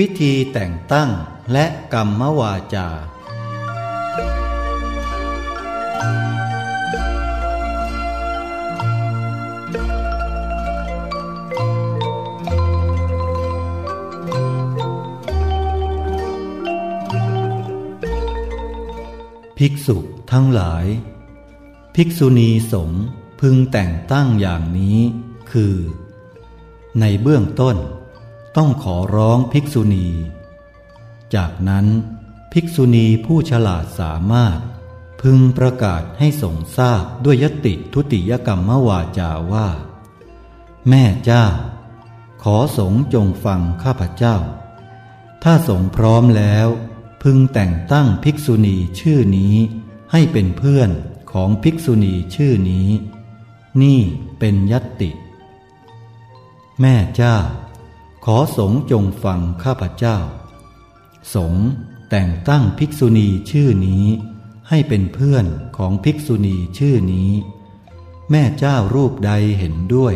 วิธีแต่งตั้งและกรรมวาจา ภิกษุทั้งหลาย ภิกษุณีสงฆ์พึงแต่งตั้งอย่างนี้ คือ ในเบื้องต้น ต้องขอร้องภิกษุณี จากนั้นภิกษุณีผู้ฉลาดสามารถ พึงประกาศให้สงทราบด้วยยติทุติยกรรมวาจาว่า แม่เจ้า ขอสงจงฟังข้าพเจ้า ถ้าสงพร้อมแล้ว พึงแต่งตั้งภิกษุณีชื่อนี้ให้เป็นเพื่อนของภิกษุณีชื่อนี้ นี่เป็นยติ แม่เจ้า ขอสงจงฟังข้าพเจ้า สงแต่งตั้งภิกษุณีชื่อนี้ ให้เป็นเพื่อนของภิกษุณีชื่อนี้ แม่เจ้ารูปใดเห็นด้วย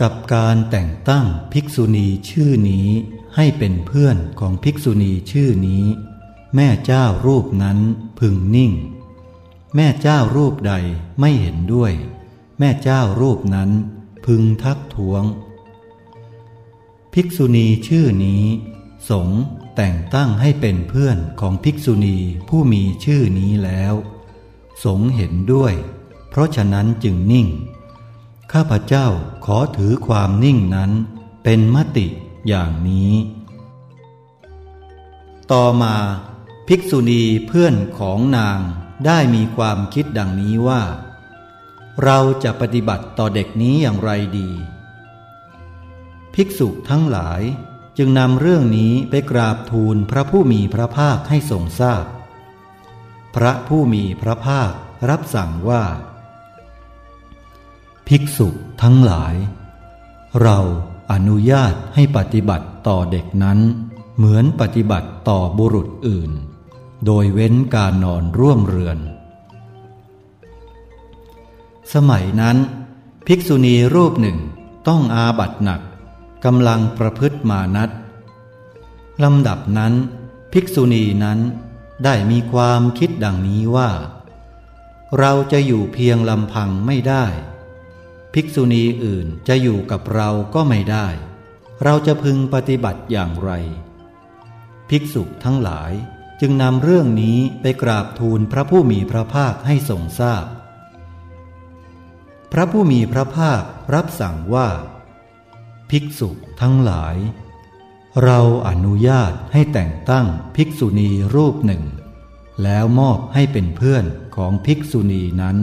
กับการแต่งตั้งภิกษุณีชื่อนี้ ให้เป็นเพื่อนของภิกษุณีชื่อนี้ แม่เจ้ารูปนั้นพึงนิ่ง แม่เจ้ารูปใดไม่เห็นด้วย แม่เจ้ารูปนั้นพึงทักท้วง ภิกษุณีชื่อนี้ สงแต่งตั้งให้เป็นเพื่อนของภิกษุณีผู้มีชื่อนี้แล้ว สงเห็นด้วย เพราะฉะนั้นจึงนิ่ง ข้าพเจ้าขอถือความนิ่งนั้น เป็นมติอย่างนี้ ต่อมา ภิกษุณีเพื่อนของนางได้มีความคิดดังนี้ว่า เราจะปฏิบัติต่อเด็กนี้อย่างไรดี ภิกษุทั้งหลายจึงนำเรื่องนี้ไปกราบทูลพระผู้มีพระภาคให้ทรงทราบพพระผู้มีพระภาครับสั่งว่า ภิกษุทั้งหลาย เราอนุญาตให้ปฏิบัติต่อเด็กนั้น เหมือนปฏิบัติต่อบุรุษอื่น โดยเว้นการนอนร่วมเรือน สมัยนั้น ภิกษุณีรูปหนึ่งต้องอาบัตหนัก กำลังประพฤติมานัดลำดับนั้น ภิกษุณีนั้นได้มีความคิดดังนี้ว่า เราจะอยู่เพียงลำพังไม่ได้ ภิกษุณีอื่นจะอยู่กับเราก็ไม่ได้ เราจะพึงปฏิบัติอย่างไร ภิกษุทั้งหลายจึงนำเรื่องนี้ไปกราบทูลพระผู้มีพระภาคให้ทรงทราบพพระผู้มีพระภาครับสั่งว่า ภิกษุทั้งหลาย เราอนุญาตให้แต่งตั้งภิกษุณีรูปหนึ่ง แล้วมอบให้เป็นเพื่อนของภิกษุณีนั้น